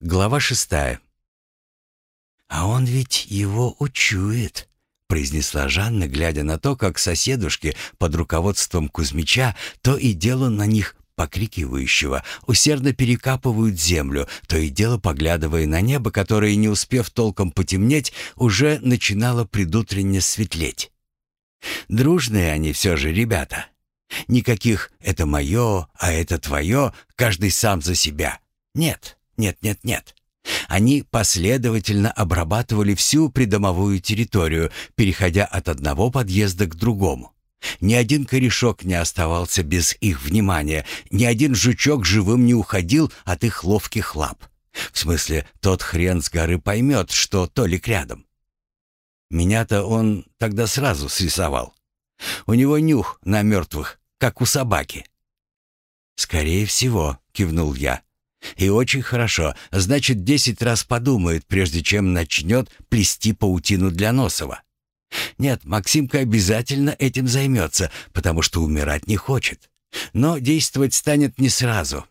Глава шестая. «А он ведь его учует», — произнесла Жанна, глядя на то, как соседушки под руководством Кузьмича то и дело на них покрикивающего, усердно перекапывают землю, то и дело поглядывая на небо, которое, не успев толком потемнеть, уже начинало предутренне светлеть. Дружные они все же ребята. Никаких «это мое», а «это твое», каждый сам за себя. Нет, нет, нет, нет. Они последовательно обрабатывали всю придомовую территорию, переходя от одного подъезда к другому. Ни один корешок не оставался без их внимания, ни один жучок живым не уходил от их ловких лап. В смысле, тот хрен с горы поймет, что Толик рядом. Меня-то он тогда сразу срисовал. У него нюх на мертвых, как у собаки. «Скорее всего», — кивнул я. «И очень хорошо. Значит, десять раз подумает, прежде чем начнет плести паутину для Носова. Нет, Максимка обязательно этим займется, потому что умирать не хочет. Но действовать станет не сразу,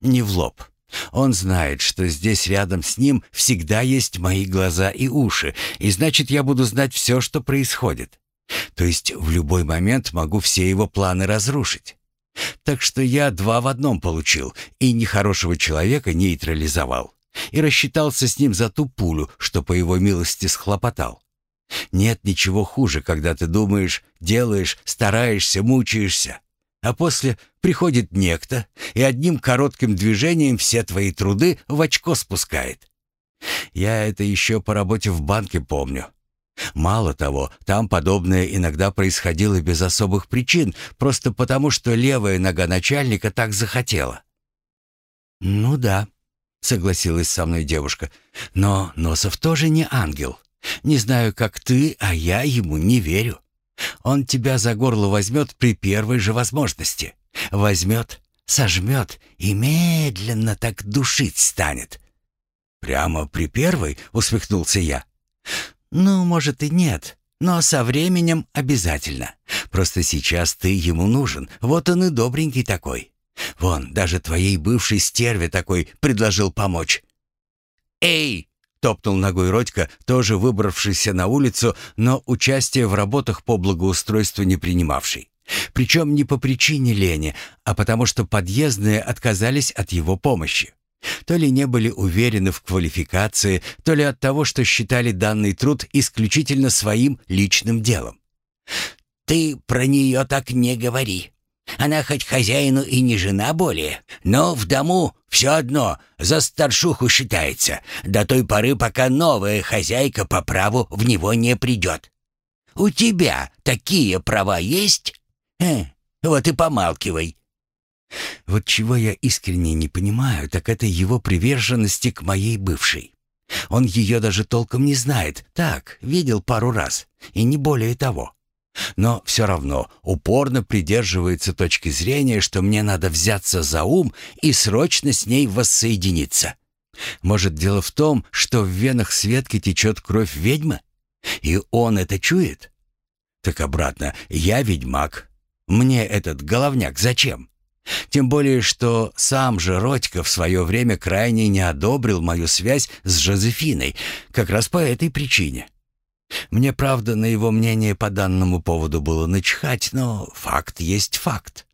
не в лоб. Он знает, что здесь рядом с ним всегда есть мои глаза и уши, и значит, я буду знать все, что происходит. То есть в любой момент могу все его планы разрушить. Так что я два в одном получил, и нехорошего человека нейтрализовал, и рассчитался с ним за ту пулю, что по его милости схлопотал. Нет ничего хуже, когда ты думаешь, делаешь, стараешься, мучаешься, а после приходит некто и одним коротким движением все твои труды в очко спускает. Я это еще по работе в банке помню. Мало того, там подобное иногда происходило без особых причин, просто потому, что левая нога начальника так захотела. «Ну да», — согласилась со мной девушка, — «но Носов тоже не ангел. Не знаю, как ты, а я ему не верю. Он тебя за горло возьмет при первой же возможности. Возьмет, сожмет и медленно так душить станет». «Прямо при первой?» — усмехнулся я. «Ну, может и нет, но со временем обязательно. Просто сейчас ты ему нужен, вот он и добренький такой. Вон, даже твоей бывшей стерве такой предложил помочь». «Эй!» Топнул ногой Родька, тоже выбравшийся на улицу, но участие в работах по благоустройству не принимавший. Причем не по причине лени, а потому что подъездные отказались от его помощи. То ли не были уверены в квалификации, то ли от того, что считали данный труд исключительно своим личным делом. «Ты про нее так не говори», она хоть хозяину и не жена более, но в дому все одно за старшуху считается, до той поры, пока новая хозяйка по праву в него не придет. У тебя такие права есть? Э, вот и помалкивай. Вот чего я искренне не понимаю, так это его приверженности к моей бывшей. Он ее даже толком не знает, так, видел пару раз, и не более того. Но все равно упорно придерживается точки зрения, что мне надо взяться за ум и срочно с ней воссоединиться. Может, дело в том, что в венах Светки течет кровь ведьмы? И он это чует? Так обратно, я ведьмак. Мне этот головняк зачем? Тем более, что сам же Родька в свое время крайне не одобрил мою связь с Жозефиной, как раз по этой причине. Мне, правда, на его мнение по данному поводу было начхать, но факт есть факт.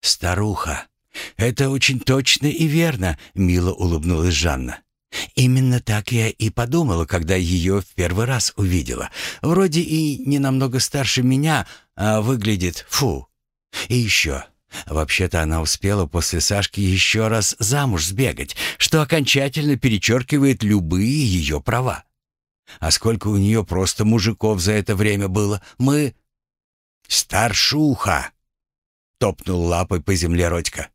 «Старуха, это очень точно и верно», — мило улыбнулась Жанна. «Именно так я и подумала, когда ее в первый раз увидела. Вроде и не намного старше меня, а выглядит фу. И еще, Вообще-то она успела после Сашки еще раз замуж сбегать, что окончательно перечеркивает любые ее права. А сколько у нее просто мужиков за это время было? Мы...» «Старшуха!» — топнул лапой по земле Родька.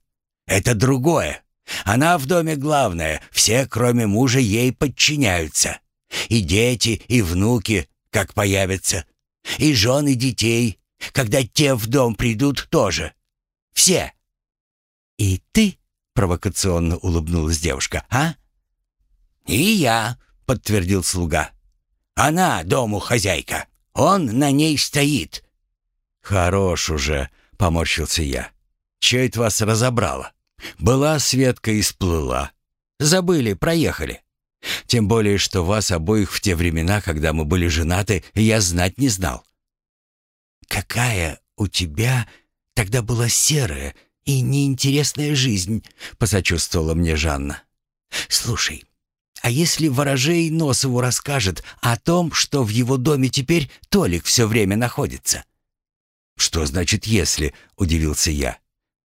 «Это другое. Она в доме главная, все, кроме мужа, ей подчиняются. И дети, и внуки, как появятся. И жены детей, когда те в дом придут, тоже. Все». «И ты?» — провокационно улыбнулась девушка. «А?» «И я», — подтвердил слуга. Она дому хозяйка. Он на ней стоит». «Хорош уже», — поморщился я. «Че это вас разобрало? Была Светка и сплыла. Забыли, проехали. Тем более, что вас обоих в те времена, когда мы были женаты, я знать не знал. Какая у тебя тогда была серая и неинтересная жизнь, посочувствовала мне Жанна. Слушай, а если ворожей Носову расскажет о том, что в его доме теперь Толик все время находится? Что значит «если»? — удивился я.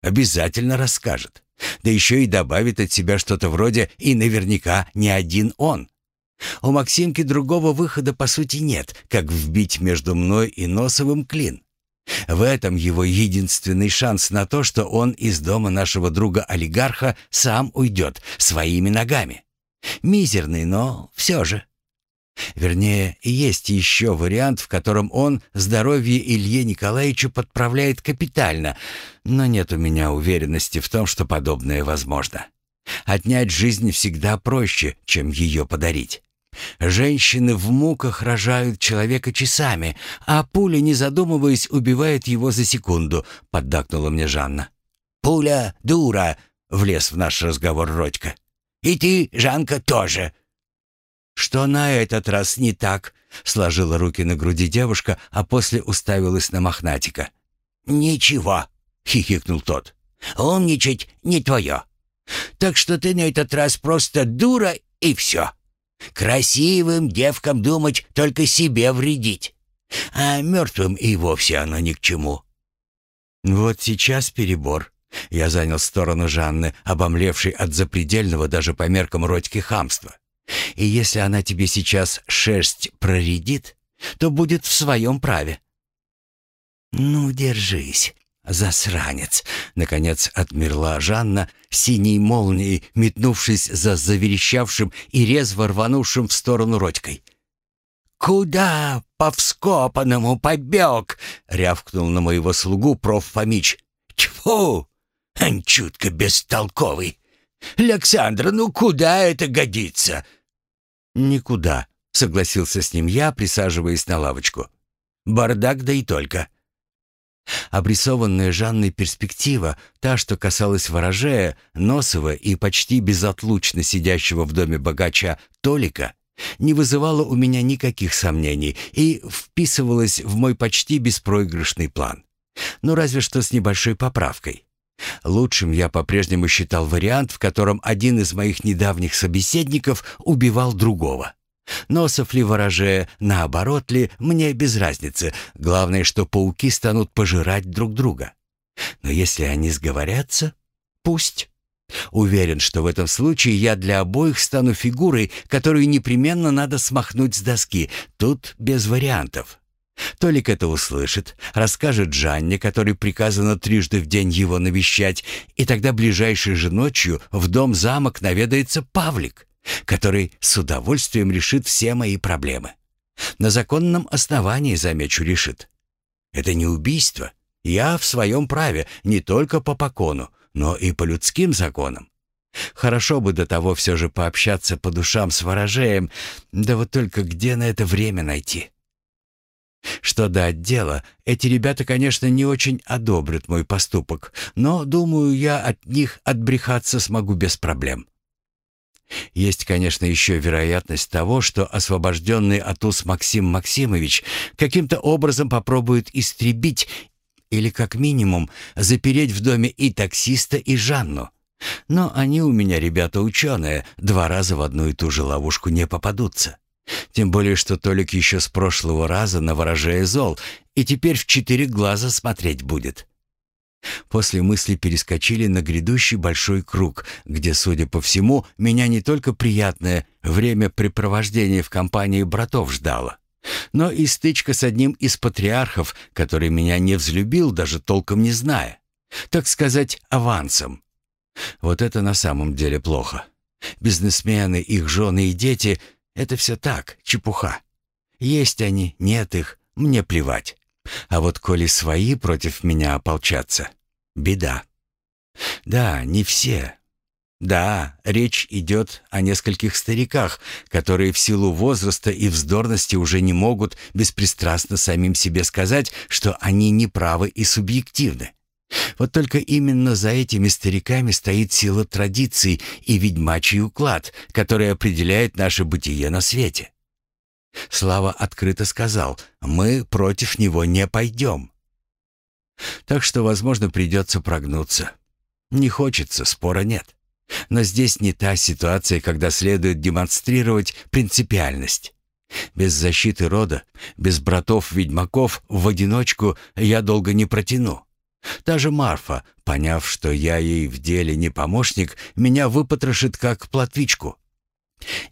Обязательно расскажет. Да еще и добавит от себя что-то вроде «и наверняка не один он». У Максимки другого выхода по сути нет, как вбить между мной и Носовым клин. В этом его единственный шанс на то, что он из дома нашего друга-олигарха сам уйдет своими ногами. Мизерный, но все же. Вернее, есть еще вариант, в котором он здоровье Илье Николаевичу подправляет капитально, но нет у меня уверенности в том, что подобное возможно. Отнять жизнь всегда проще, чем ее подарить. Женщины в муках рожают человека часами, а пуля, не задумываясь, убивает его за секунду», — поддакнула мне Жанна. «Пуля дура!» — влез в наш разговор Родька. «И ты, Жанка, тоже!» «Что на этот раз не так?» — сложила руки на груди девушка, а после уставилась на Мохнатика. «Ничего», — хихикнул тот. «Умничать не твое. Так что ты на этот раз просто дура и все. Красивым девкам думать только себе вредить, а мертвым и вовсе оно ни к чему». «Вот сейчас перебор», я занял сторону Жанны, обомлевшей от запредельного даже по меркам Родьки хамства. И если она тебе сейчас шерсть проредит, то будет в своем праве. «Ну, держись, засранец!» Наконец отмерла Жанна, синей молнией метнувшись за заверещавшим и резво рванувшим в сторону Родькой. «Куда по вскопанному побег?» — рявкнул на моего слугу проф. Фомич. «Тьфу! Анчутка бестолковый! Александра, ну куда это годится?» «Никуда», — согласился с ним я, присаживаясь на лавочку. «Бардак, да и только». Обрисованная Жанной перспектива, та, что касалась ворожея, Носова и почти безотлучно сидящего в доме богача Толика, не вызывала у меня никаких сомнений и вписывалась в мой почти беспроигрышный план. Ну, разве что с небольшой поправкой. Лучшим я по-прежнему считал вариант, в котором один из моих недавних собеседников убивал другого. Носов ли ворожея, наоборот ли, мне без разницы. Главное, что пауки станут пожирать друг друга. Но если они сговорятся, пусть. Уверен, что в этом случае я для обоих стану фигурой, которую непременно надо смахнуть с доски. Тут без вариантов. Толик это услышит, расскажет Жанне, которой приказано трижды в день его навещать, и тогда ближайшей же ночью в дом-замок наведается Павлик, который с удовольствием решит все мои проблемы. На законном основании, замечу, решит. Это не убийство. Я в своем праве не только по покону, но и по людским законам. Хорошо бы до того все же пообщаться по душам с ворожеем, да вот только где на это время найти?» Что до отдела, эти ребята, конечно, не очень одобрят мой поступок, но, думаю, я от них отбрехаться смогу без проблем. Есть, конечно, еще вероятность того, что освобожденный от уз Максим Максимович каким-то образом попробует истребить или, как минимум, запереть в доме и таксиста, и Жанну. Но они у меня ребята ученые, два раза в одну и ту же ловушку не попадутся. Тем более, что Толик еще с прошлого раза на ворожее зол, и теперь в четыре глаза смотреть будет. После мысли перескочили на грядущий большой круг, где, судя по всему, меня не только приятное времяпрепровождение в компании братов ждало, но и стычка с одним из патриархов, который меня не взлюбил, даже толком не зная. Так сказать, авансом. Вот это на самом деле плохо. Бизнесмены, их жены и дети это все так, чепуха. Есть они, нет их, мне плевать. А вот коли свои против меня ополчатся, беда. Да, не все. Да, речь идет о нескольких стариках, которые в силу возраста и вздорности уже не могут беспристрастно самим себе сказать, что они неправы и субъективны. Вот только именно за этими стариками стоит сила традиций и ведьмачий уклад, который определяет наше бытие на свете. Слава открыто сказал, мы против него не пойдем. Так что, возможно, придется прогнуться. Не хочется, спора нет. Но здесь не та ситуация, когда следует демонстрировать принципиальность. Без защиты рода, без братов-ведьмаков в одиночку я долго не протяну. Даже Марфа, поняв, что я ей в деле не помощник, меня выпотрошит как платвичку.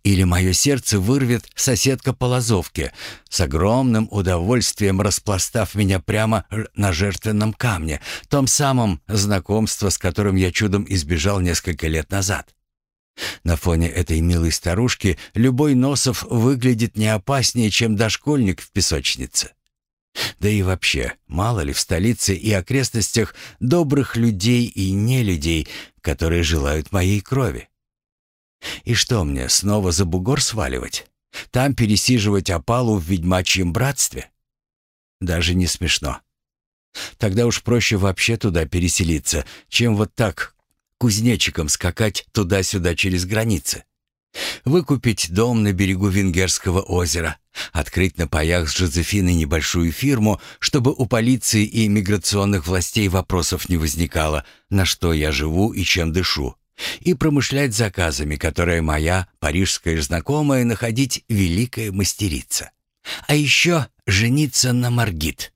Или мое сердце вырвет соседка по лазовке, с огромным удовольствием распластав меня прямо на жертвенном камне, том самом знакомство, с которым я чудом избежал несколько лет назад. На фоне этой милой старушки любой Носов выглядит не опаснее, чем дошкольник в песочнице. Да и вообще, мало ли в столице и окрестностях добрых людей и нелюдей, которые желают моей крови. И что мне, снова за бугор сваливать? Там пересиживать опалу в ведьмачьем братстве? Даже не смешно. Тогда уж проще вообще туда переселиться, чем вот так кузнечиком скакать туда-сюда через границы. Выкупить дом на берегу Венгерского озера, открыть на паях с Жозефиной небольшую фирму, чтобы у полиции и миграционных властей вопросов не возникало, на что я живу и чем дышу, и промышлять заказами, которые моя парижская знакомая находить великая мастерица. А еще жениться на Маргит.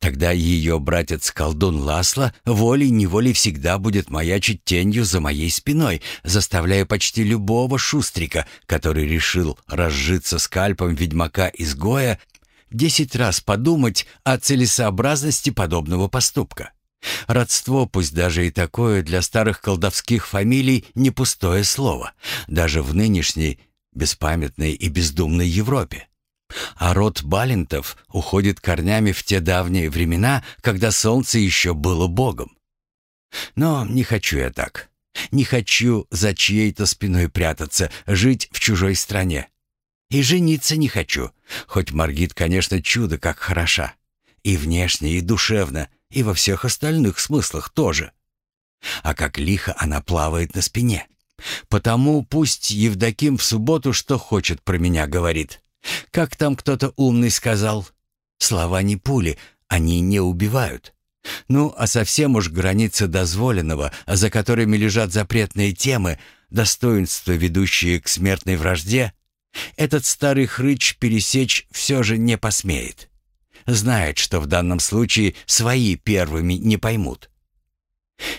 Тогда ее братец-колдун Ласло волей-неволей всегда будет маячить тенью за моей спиной, заставляя почти любого шустрика, который решил разжиться скальпом ведьмака-изгоя, десять раз подумать о целесообразности подобного поступка. Родство, пусть даже и такое, для старых колдовских фамилий не пустое слово, даже в нынешней беспамятной и бездумной Европе. А род Балентов уходит корнями в те давние времена, когда солнце еще было богом. Но не хочу я так. Не хочу за чьей-то спиной прятаться, жить в чужой стране. И жениться не хочу, хоть Маргит, конечно, чудо как хороша. И внешне, и душевно, и во всех остальных смыслах тоже. А как лихо она плавает на спине. Потому пусть Евдоким в субботу что хочет про меня говорит. Как там кто-то умный сказал? Слова не пули, они не убивают. Ну, а совсем уж границы дозволенного, за которыми лежат запретные темы, достоинства, ведущие к смертной вражде, этот старый хрыч пересечь все же не посмеет. Знает, что в данном случае свои первыми не поймут.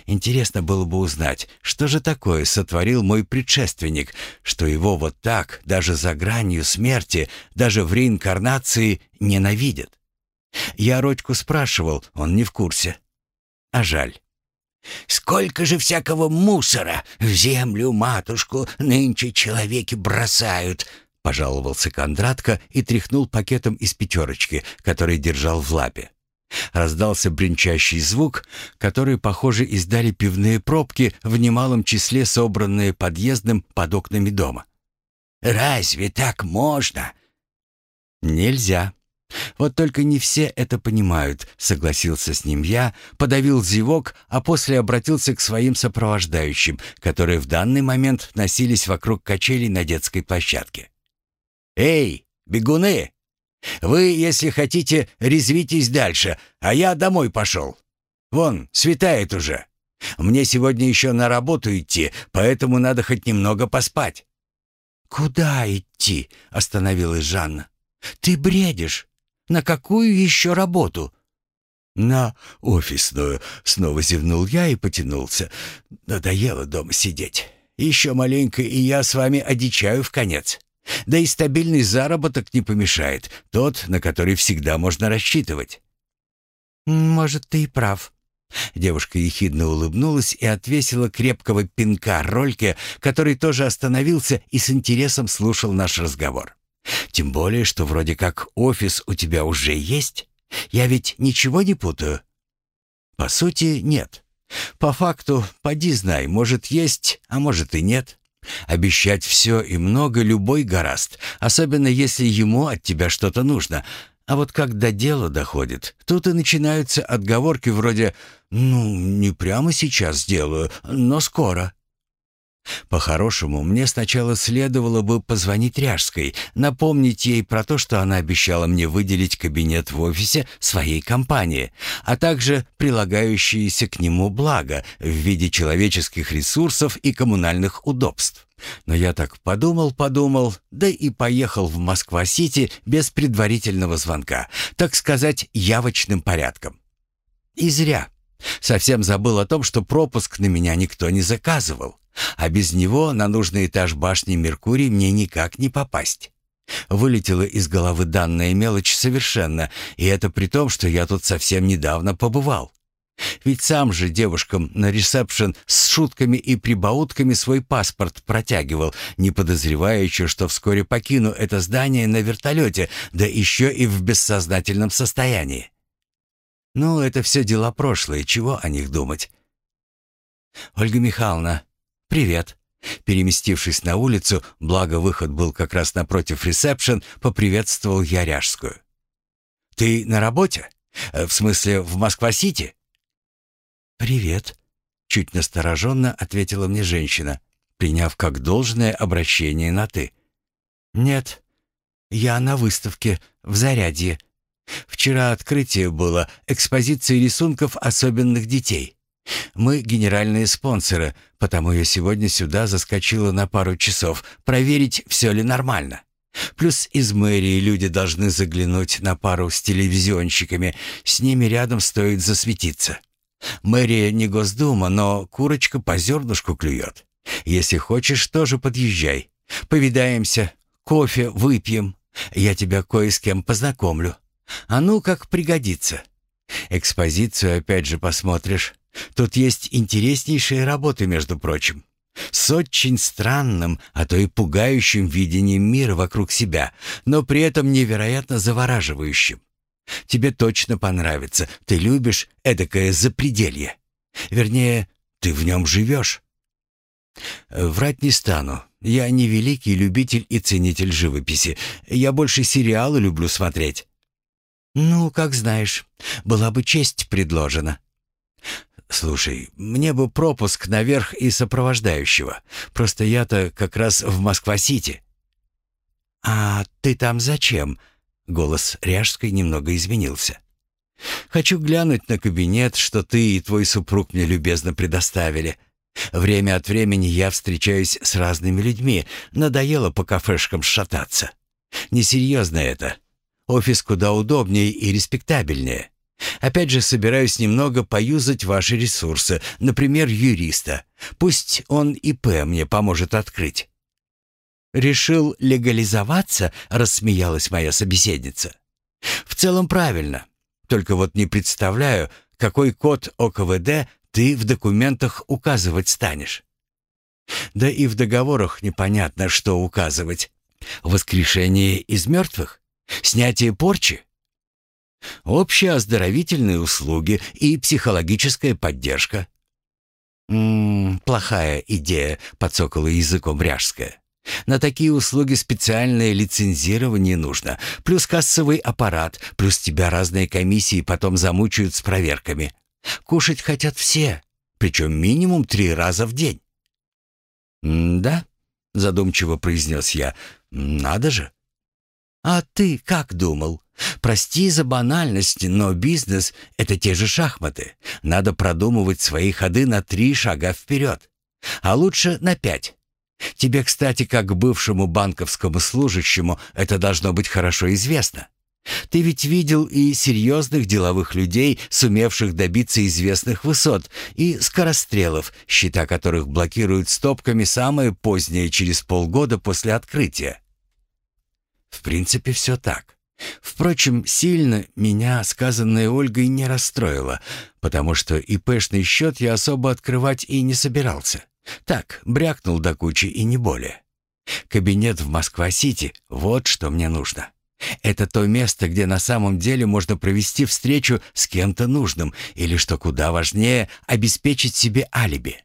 Интересно было бы узнать, что же такое сотворил мой предшественник, что его вот так, даже за гранью смерти, даже в реинкарнации ненавидят. Я Родьку спрашивал, он не в курсе. А жаль. «Сколько же всякого мусора в землю матушку нынче человеки бросают!» — пожаловался Кондратко и тряхнул пакетом из пятерочки, который держал в лапе. Раздался бренчащий звук, который, похоже, издали пивные пробки, в немалом числе собранные подъездом под окнами дома. «Разве так можно?» «Нельзя. Вот только не все это понимают», — согласился с ним я, подавил зевок, а после обратился к своим сопровождающим, которые в данный момент носились вокруг качелей на детской площадке. «Эй, бегуны!» Вы, если хотите, резвитесь дальше, а я домой пошел. Вон, светает уже. Мне сегодня еще на работу идти, поэтому надо хоть немного поспать». «Куда идти?» — остановилась Жанна. «Ты бредишь. На какую еще работу?» «На офисную», — снова зевнул я и потянулся. «Надоело дома сидеть. Еще маленько, и я с вами одичаю в конец». Да и стабильный заработок не помешает, тот, на который всегда можно рассчитывать. «Может, ты и прав». Девушка ехидно улыбнулась и отвесила крепкого пинка Рольке, который тоже остановился и с интересом слушал наш разговор. «Тем более, что вроде как офис у тебя уже есть. Я ведь ничего не путаю?» «По сути, нет. По факту, поди знай, может есть, а может и нет. Обещать все и много любой гораст, особенно если ему от тебя что-то нужно. А вот когда дело доходит, тут и начинаются отговорки вроде «ну, не прямо сейчас сделаю, но скоро». По-хорошему, мне сначала следовало бы позвонить Ряжской, напомнить ей про то, что она обещала мне выделить кабинет в офисе своей компании, а также прилагающиеся к нему блага в виде человеческих ресурсов и коммунальных удобств. Но я так подумал-подумал, да и поехал в Москва-Сити без предварительного звонка, так сказать, явочным порядком. И зря. Совсем забыл о том, что пропуск на меня никто не заказывал. А без него на нужный этаж башни Меркурий мне никак не попасть. Вылетела из головы данная мелочь совершенно, и это при том, что я тут совсем недавно побывал. Ведь сам же девушкам на ресепшн с шутками и прибаутками свой паспорт протягивал, не подозревая что вскоре покину это здание на вертолете, да еще и в бессознательном состоянии. Ну, это все дела прошлые, чего о них думать? Ольга Михайловна, «Привет». Переместившись на улицу, благо выход был как раз напротив ресепшн, поприветствовал я Ряжскую. «Ты на работе? Э, в смысле, в Москва-Сити?» «Привет», — чуть настороженно ответила мне женщина, приняв как должное обращение на «ты». «Нет, я на выставке в Зарядье. Вчера открытие было экспозиции рисунков особенных детей. Мы генеральные спонсоры, потому я сегодня сюда заскочила на пару часов, проверить, все ли нормально. Плюс из мэрии люди должны заглянуть на пару с телевизионщиками, с ними рядом стоит засветиться. Мэрия не Госдума, но курочка по зернышку клюет. Если хочешь, тоже подъезжай. Повидаемся, кофе выпьем. Я тебя кое с кем познакомлю. А ну, как пригодится. Экспозицию опять же посмотришь. Тут есть интереснейшие работы, между прочим. С очень странным, а то и пугающим видением мира вокруг себя, но при этом невероятно завораживающим. Тебе точно понравится. Ты любишь эдакое запределье. Вернее, ты в нем живешь. Врать не стану. Я не великий любитель и ценитель живописи. Я больше сериалы люблю смотреть. Ну, как знаешь. Была бы честь предложена. «Слушай, мне бы пропуск наверх и сопровождающего. Просто я-то как раз в Москва-Сити». «А ты там зачем?» Голос Ряжской немного изменился. «Хочу глянуть на кабинет, что ты и твой супруг мне любезно предоставили. Время от времени я встречаюсь с разными людьми. Надоело по кафешкам шататься. Несерьезно это. Офис куда удобнее и респектабельнее. Опять же, собираюсь немного поюзать ваши ресурсы, например, юриста. Пусть он ИП мне поможет открыть». «Решил легализоваться?» — рассмеялась моя собеседница. «В целом правильно. Только вот не представляю, какой код ОКВД ты в документах указывать станешь». «Да и в договорах непонятно, что указывать. Воскрешение из мертвых? Снятие порчи?» Общие оздоровительные услуги и психологическая поддержка. «М-м, плохая идея», — подсокала языком Ряжская. «На такие услуги специальное лицензирование нужно, плюс кассовый аппарат, плюс тебя разные комиссии потом замучают с проверками. Кушать хотят все, причем минимум три раза в день». «Да», — задумчиво произнес я, — «надо же». «А ты как думал?» Прости за банальность, но бизнес — это те же шахматы. Надо продумывать свои ходы на три шага вперед. А лучше на пять. Тебе, кстати, как бывшему банковскому служащему, это должно быть хорошо известно. Ты ведь видел и серьезных деловых людей, сумевших добиться известных высот, и скорострелов, счета которых блокируют стопками самое позднее через полгода после открытия. В принципе, все так. Впрочем, сильно меня сказанное Ольгой не расстроило, потому что ИПшный счет я особо открывать и не собирался. Так, брякнул до кучи и не более. Кабинет в Москва-Сити — вот что мне нужно. Это то место, где на самом деле можно провести встречу с кем-то нужным, или, что куда важнее, обеспечить себе алиби.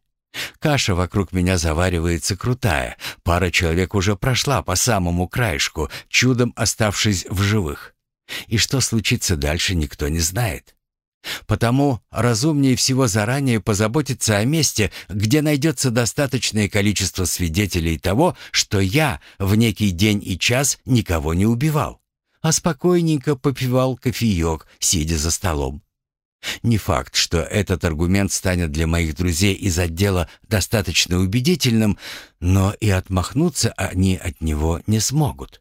Каша вокруг меня заваривается крутая. Пара человек уже прошла по самому краешку, чудом оставшись в живых. И что случится дальше, никто не знает. Потому разумнее всего заранее позаботиться о месте, где найдется достаточное количество свидетелей того, что я в некий день и час никого не убивал, а спокойненько попивал кофеек, сидя за столом. Не факт, что этот аргумент станет для моих друзей из отдела достаточно убедительным, но и отмахнуться они от него не смогут.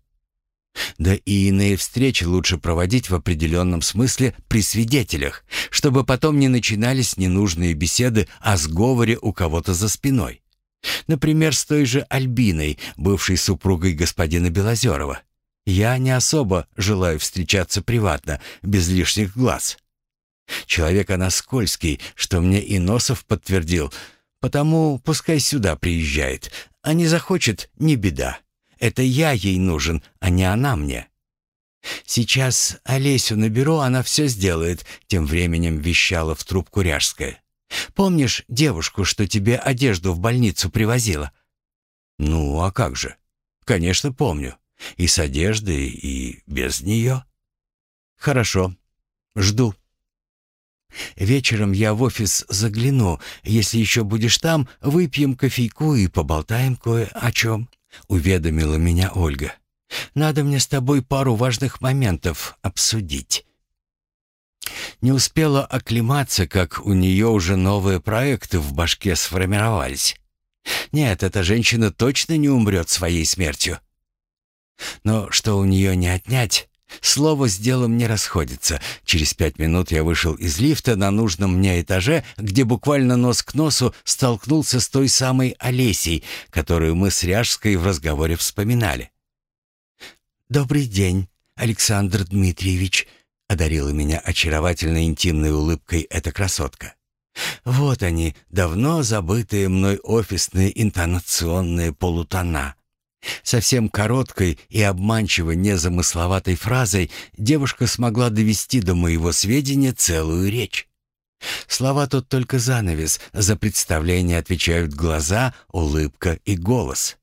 Да и иные встречи лучше проводить в определенном смысле при свидетелях, чтобы потом не начинались ненужные беседы о сговоре у кого-то за спиной. Например, с той же Альбиной, бывшей супругой господина Белозерова. Я не особо желаю встречаться приватно, без лишних глаз. Человек она скользкий, что мне и Носов подтвердил, потому пускай сюда приезжает, а не захочет — не беда. Это я ей нужен, а не она мне. Сейчас Олесю наберу, она все сделает, тем временем вещала в трубку Ряжская. Помнишь девушку, что тебе одежду в больницу привозила? Ну, а как же? Конечно, помню. И с одеждой, и без нее. Хорошо. Жду. Вечером я в офис загляну. Если еще будешь там, выпьем кофейку и поболтаем кое о чем. — уведомила меня Ольга. «Надо мне с тобой пару важных моментов обсудить». Не успела оклематься, как у нее уже новые проекты в башке сформировались. Нет, эта женщина точно не умрет своей смертью. Но что у нее не отнять, Слово с делом не расходится. Через пять минут я вышел из лифта на нужном мне этаже, где буквально нос к носу столкнулся с той самой Олесей, которую мы с Ряжской в разговоре вспоминали. «Добрый день, Александр Дмитриевич», — одарила меня очаровательной интимной улыбкой эта красотка. «Вот они, давно забытые мной офисные интонационные полутона». Совсем короткой и обманчиво незамысловатой фразой девушка смогла довести до моего сведения целую речь. Слова тут только занавес, за представление отвечают глаза, улыбка и голос.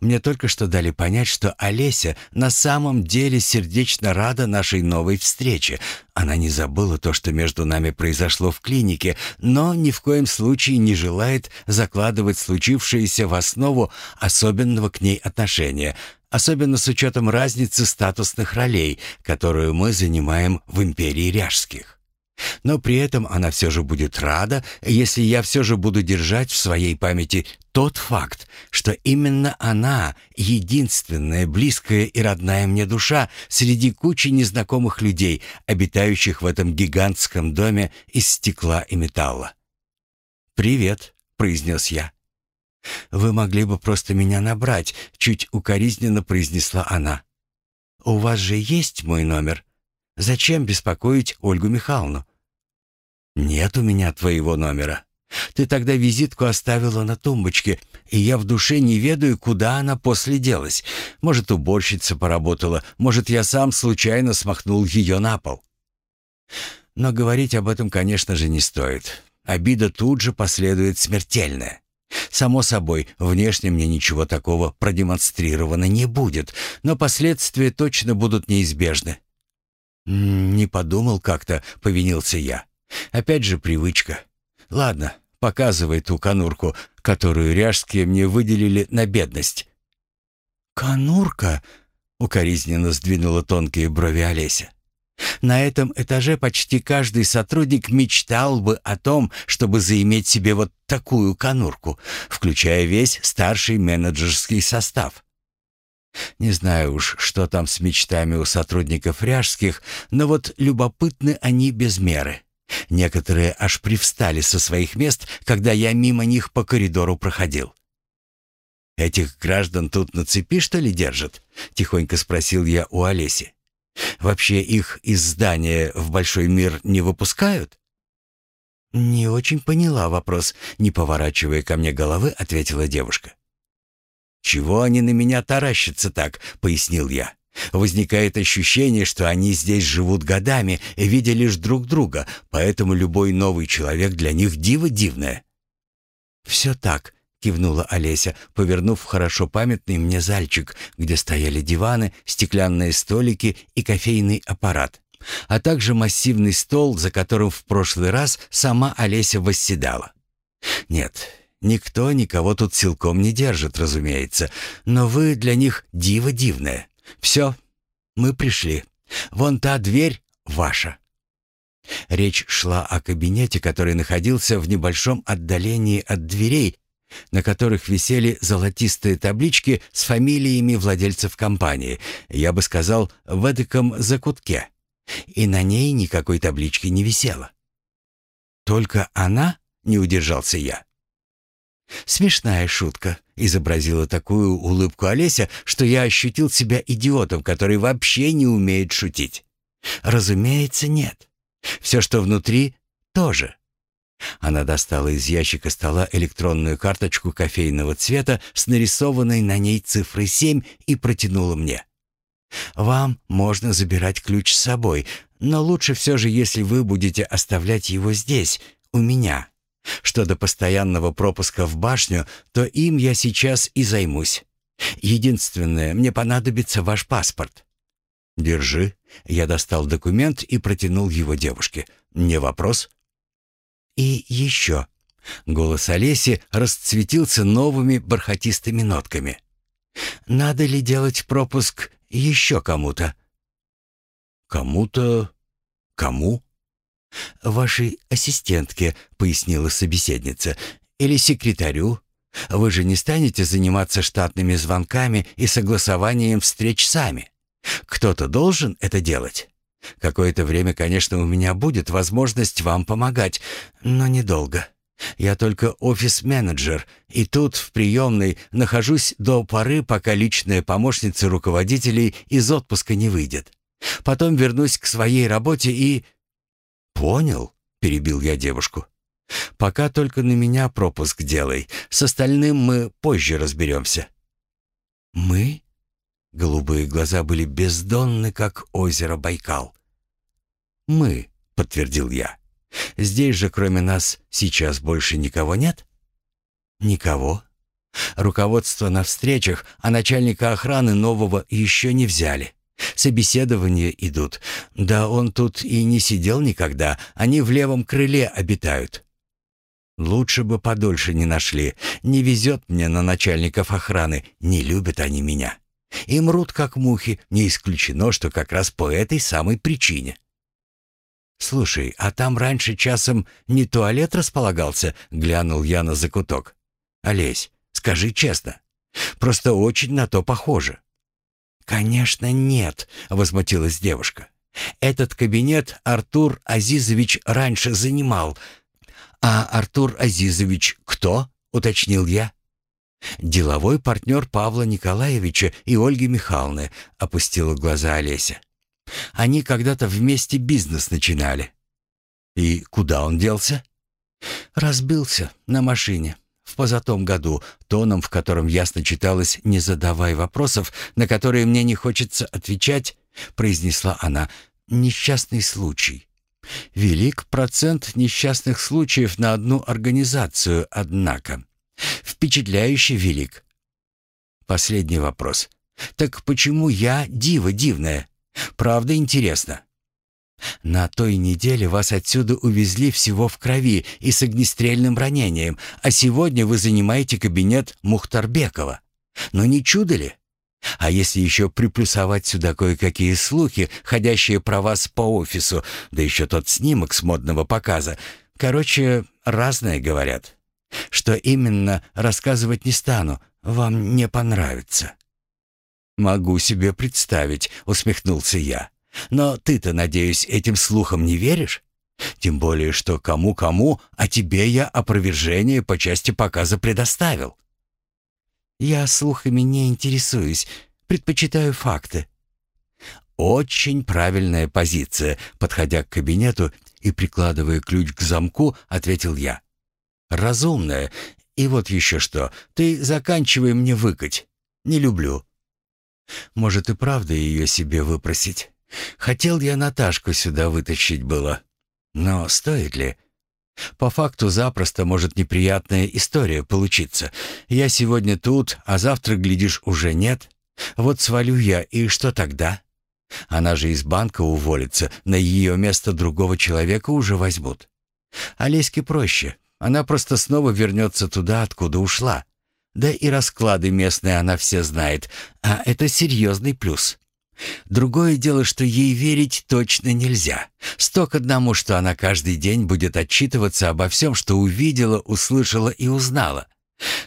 Мне только что дали понять, что Олеся на самом деле сердечно рада нашей новой встрече. Она не забыла то, что между нами произошло в клинике, но ни в коем случае не желает закладывать случившееся в основу особенного к ней отношения, особенно с учетом разницы статусных ролей, которую мы занимаем в империи ряжских. Но при этом она все же будет рада, если я все же буду держать в своей памяти тот факт, что именно она — единственная близкая и родная мне душа среди кучи незнакомых людей, обитающих в этом гигантском доме из стекла и металла. «Привет», — произнес я. «Вы могли бы просто меня набрать», — чуть укоризненно произнесла она. «У вас же есть мой номер?» Зачем беспокоить Ольгу Михайловну? Нет у меня твоего номера. Ты тогда визитку оставила на тумбочке, и я в душе не ведаю, куда она после делась. Может, уборщица поработала, может, я сам случайно смахнул ее на пол. Но говорить об этом, конечно же, не стоит. Обида тут же последует смертельная. Само собой, внешне мне ничего такого продемонстрировано не будет, но последствия точно будут неизбежны. «Не подумал как-то», — повинился я. «Опять же привычка. Ладно, показывай ту конурку, которую ряжские мне выделили на бедность». «Конурка?» — укоризненно сдвинула тонкие брови Олеся. «На этом этаже почти каждый сотрудник мечтал бы о том, чтобы заиметь себе вот такую конурку, включая весь старший менеджерский состав. Не знаю уж, что там с мечтами у сотрудников ряжских, но вот любопытны они без меры. Некоторые аж привстали со своих мест, когда я мимо них по коридору проходил. «Этих граждан тут на цепи, что ли, держат?» — тихонько спросил я у Олеси. «Вообще их из здания в большой мир не выпускают?» «Не очень поняла вопрос», — не поворачивая ко мне головы, ответила девушка. «Чего они на меня таращатся так?» — пояснил я. «Возникает ощущение, что они здесь живут годами, видя лишь друг друга, поэтому любой новый человек для них диво дивное». «Все так», — кивнула Олеся, повернув хорошо памятный мне зальчик, где стояли диваны, стеклянные столики и кофейный аппарат, а также массивный стол, за которым в прошлый раз сама Олеся восседала. Нет, никто никого тут силком не держит, разумеется, но вы для них диво дивное. Все, мы пришли. Вон та дверь ваша. Речь шла о кабинете, который находился в небольшом отдалении от дверей, на которых висели золотистые таблички с фамилиями владельцев компании, я бы сказал, в эдаком закутке. И на ней никакой таблички не висело. «Только она?» — не удержался я. «Смешная шутка», — изобразила такую улыбку Олеся, что я ощутил себя идиотом, который вообще не умеет шутить. «Разумеется, нет. Все, что внутри, тоже». Она достала из ящика стола электронную карточку кофейного цвета с нарисованной на ней цифрой 7 и протянула мне. «Вам можно забирать ключ с собой, но лучше все же, если вы будете оставлять его здесь, у меня. Что до постоянного пропуска в башню, то им я сейчас и займусь. Единственное, мне понадобится ваш паспорт». «Держи». Я достал документ и протянул его девушке. «Не вопрос?» И еще. Голос Олеси расцветился новыми бархатистыми нотками. «Надо ли делать пропуск еще кому-то?» «Кому-то? Кому?» «Вашей ассистентке», — пояснила собеседница, — «или секретарю. Вы же не станете заниматься штатными звонками и согласованием встреч сами. Кто-то должен это делать». Какое-то время, конечно, у меня будет возможность вам помогать, но недолго. Я только офис-менеджер, и тут, в приемной, нахожусь до поры, пока личная помощница руководителей из отпуска не выйдет. Потом вернусь к своей работе и...» «Понял», — перебил я девушку. «Пока только на меня пропуск делай. С остальным мы позже разберемся». «Мы?» Голубые глаза были бездонны, как озеро Байкал. «Мы», — подтвердил я. «Здесь же, кроме нас, сейчас больше никого нет?» «Никого. Руководство на встречах, а начальника охраны нового еще не взяли. Собеседования идут. Да он тут и не сидел никогда, они в левом крыле обитают». «Лучше бы подольше не нашли. Не везет мне на начальников охраны, не любят они меня». И мрут, как мухи, не исключено, что как раз по этой самой причине. «Слушай, а там раньше часом не туалет располагался?» — глянул я на закуток. «Олесь, скажи честно. Просто очень на то похоже». «Конечно нет», — возмутилась девушка. «Этот кабинет Артур Азизович раньше занимал». «А Артур Азизович кто?» — уточнил я. «Деловой партнер Павла Николаевича и Ольги Михайловны», — опустила глаза Олеся. «Они когда-то вместе бизнес начинали». «И куда он делся?» «Разбился на машине. В позатом году, тоном, в котором ясно читалось «не задавай вопросов, на которые мне не хочется отвечать», произнесла она «несчастный случай». Велик процент несчастных случаев на одну организацию, однако. Впечатляюще велик. Последний вопрос. Так почему я дива дивная? Правда интересно. На той неделе вас отсюда увезли всего в крови и с огнестрельным ранением, а сегодня вы занимаете кабинет Мухтарбекова. Но не чудо ли? А если еще приплюсовать сюда кое-какие слухи, ходящие про вас по офису, да еще тот снимок с модного показа. Короче, разное говорят. Что именно, рассказывать не стану, вам не понравится». «Могу себе представить», — усмехнулся я. «Но ты-то, надеюсь, этим слухам не веришь? Тем более, что кому-кому, а тебе я опровержение по части показа предоставил». «Я слухами не интересуюсь, предпочитаю факты». «Очень правильная позиция», — подходя к кабинету и прикладывая ключ к замку, ответил я разумная. И вот еще что, ты заканчивай мне выкать. Не люблю. Может и правда ее себе выпросить. Хотел я Наташку сюда вытащить было. Но стоит ли? По факту запросто может неприятная история получиться. Я сегодня тут, а завтра, глядишь, уже нет. Вот свалю я, и что тогда? Она же из банка уволится, на ее место другого человека уже возьмут. Олеське проще. Она просто снова вернется туда, откуда ушла. Да и расклады местные она все знает, а это серьезный плюс. Другое дело, что ей верить точно нельзя. Сто к одному, что она каждый день будет отчитываться обо всем, что увидела, услышала и узнала.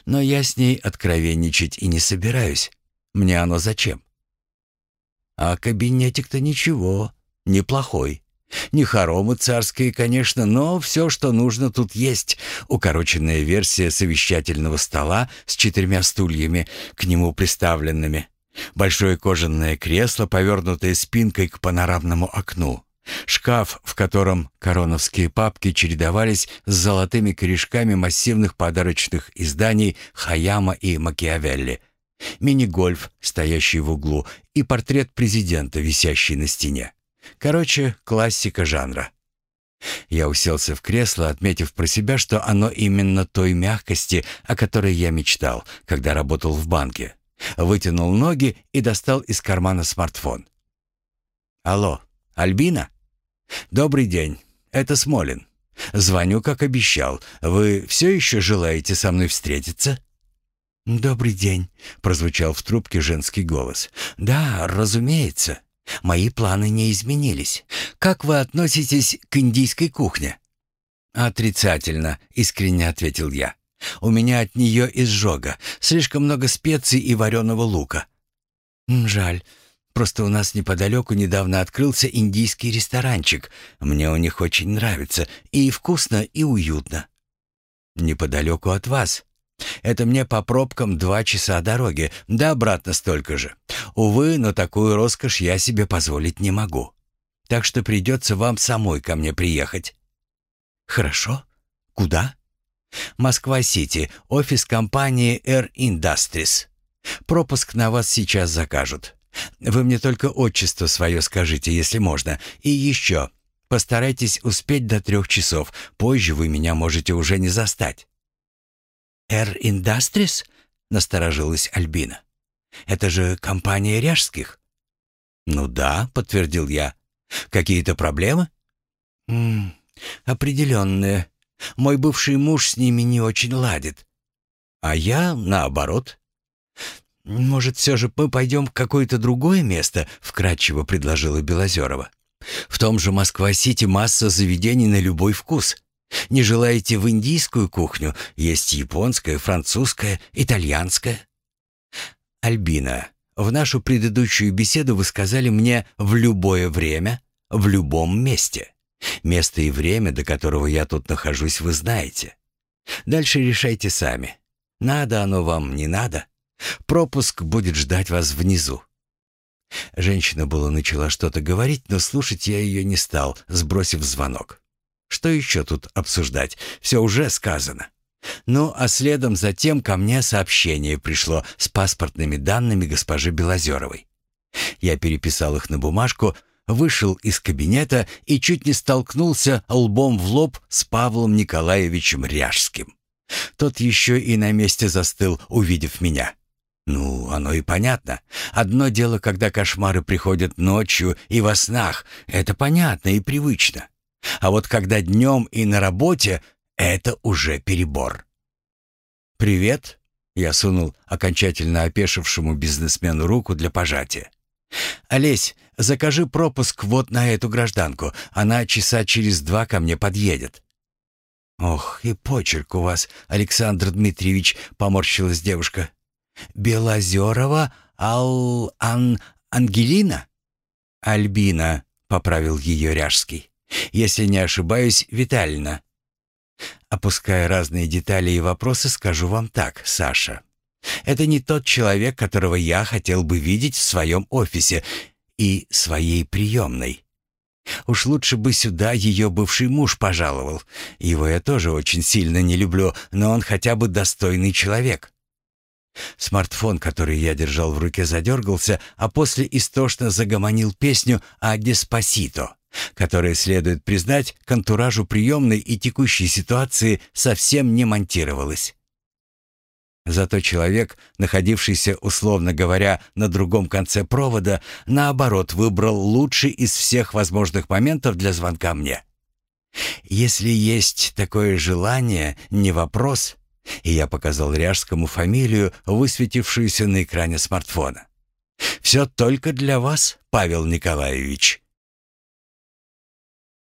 Но я с ней откровенничать и не собираюсь. Мне оно зачем? А кабинетик-то ничего, неплохой. Не хоромы царские, конечно, но все, что нужно, тут есть. Укороченная версия совещательного стола с четырьмя стульями, к нему приставленными. Большое кожаное кресло, повернутое спинкой к панорамному окну. Шкаф, в котором короновские папки чередовались с золотыми корешками массивных подарочных изданий Хаяма и Макиавелли. Мини-гольф, стоящий в углу, и портрет президента, висящий на стене. Короче, классика жанра. Я уселся в кресло, отметив про себя, что оно именно той мягкости, о которой я мечтал, когда работал в банке. Вытянул ноги и достал из кармана смартфон. «Алло, Альбина? Добрый день, это Смолин. Звоню, как обещал. Вы все еще желаете со мной встретиться?» «Добрый день», — прозвучал в трубке женский голос. «Да, разумеется. Мои планы не изменились. Как вы относитесь к индийской кухне?» «Отрицательно», — искренне ответил я. «У меня от нее изжога. Слишком много специй и вареного лука». «Жаль. Просто у нас неподалеку недавно открылся индийский ресторанчик. Мне у них очень нравится. И вкусно, и уютно». «Неподалеку от вас», это мне по пробкам два часа дороги, да обратно столько же. Увы, но такую роскошь я себе позволить не могу. Так что придется вам самой ко мне приехать». «Хорошо. Куда?» «Москва-Сити, офис компании Air Industries. Пропуск на вас сейчас закажут. Вы мне только отчество свое скажите, если можно. И еще, постарайтесь успеть до трех часов. Позже вы меня можете уже не застать». «Эр Индастрис?» — насторожилась Альбина. «Это же компания Ряжских». «Ну да», — подтвердил я. «Какие-то проблемы?» «М -м, «Определенные. Мой бывший муж с ними не очень ладит. А я наоборот». «Может, все же мы пойдем в какое-то другое место?» — вкратчиво предложила Белозерова. «В том же Москва-Сити масса заведений на любой вкус. Не желаете в индийскую кухню? Есть японская, французская, итальянская. Альбина, в нашу предыдущую беседу вы сказали мне «в любое время, в любом месте». Место и время, до которого я тут нахожусь, вы знаете. Дальше решайте сами. Надо оно вам, не надо. Пропуск будет ждать вас внизу. Женщина была начала что-то говорить, но слушать я ее не стал, сбросив звонок. Что еще тут обсуждать? Все уже сказано. Ну, а следом затем ко мне сообщение пришло с паспортными данными госпожи Белозеровой. Я переписал их на бумажку, вышел из кабинета и чуть не столкнулся лбом в лоб с Павлом Николаевичем Ряжским. Тот еще и на месте застыл, увидев меня. Ну, оно и понятно. Одно дело, когда кошмары приходят ночью и во снах. Это понятно и привычно. А вот когда днем и на работе, это уже перебор. «Привет», — я сунул окончательно опешившему бизнесмену руку для пожатия. «Олесь, закажи пропуск вот на эту гражданку. Она часа через два ко мне подъедет». «Ох, и почерк у вас, Александр Дмитриевич», — поморщилась девушка. «Белозерова Ал... Ан... Ангелина?» «Альбина», — поправил ее Ряжский. Если не ошибаюсь, Витальевна. Опуская разные детали и вопросы, скажу вам так, Саша. Это не тот человек, которого я хотел бы видеть в своем офисе и своей приемной. Уж лучше бы сюда ее бывший муж пожаловал. Его я тоже очень сильно не люблю, но он хотя бы достойный человек. Смартфон, который я держал в руке, задергался, а после истошно загомонил песню о «Деспасито» которая, следует признать, к антуражу приемной и текущей ситуации совсем не монтировалась. Зато человек, находившийся, условно говоря, на другом конце провода, наоборот, выбрал лучший из всех возможных моментов для звонка мне. Если есть такое желание, не вопрос, и я показал Ряжскому фамилию, высветившуюся на экране смартфона. Все только для вас, Павел Николаевич.